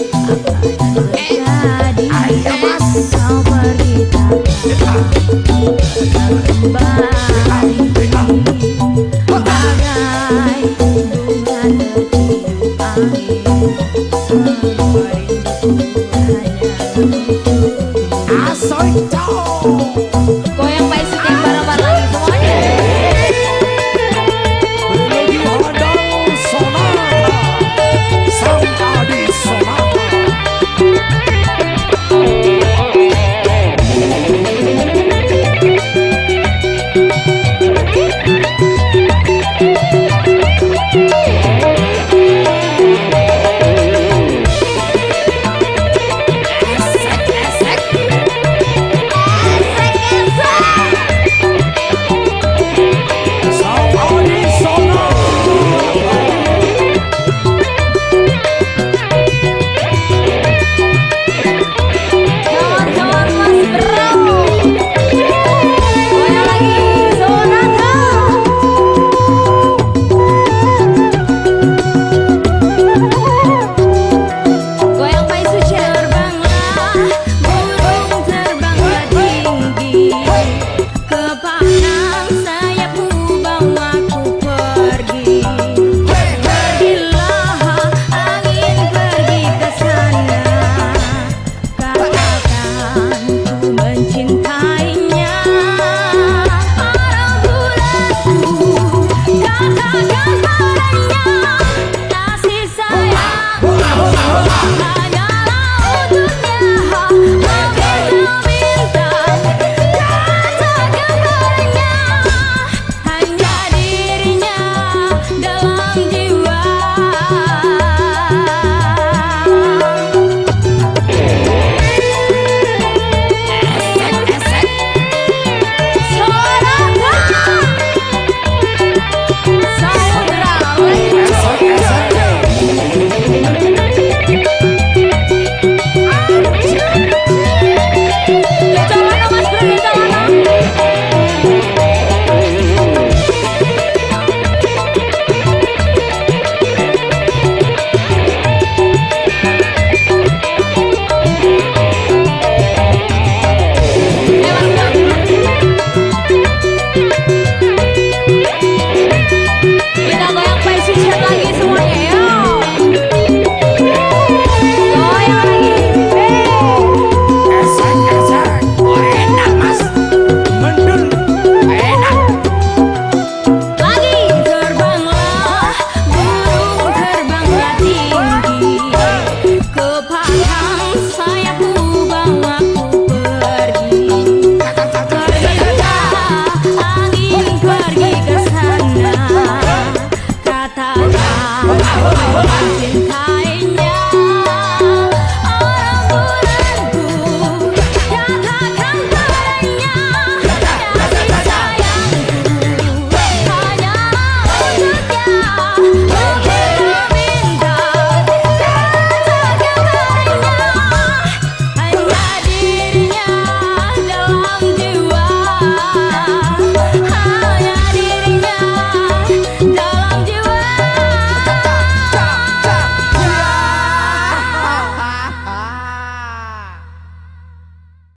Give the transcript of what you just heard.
Hey.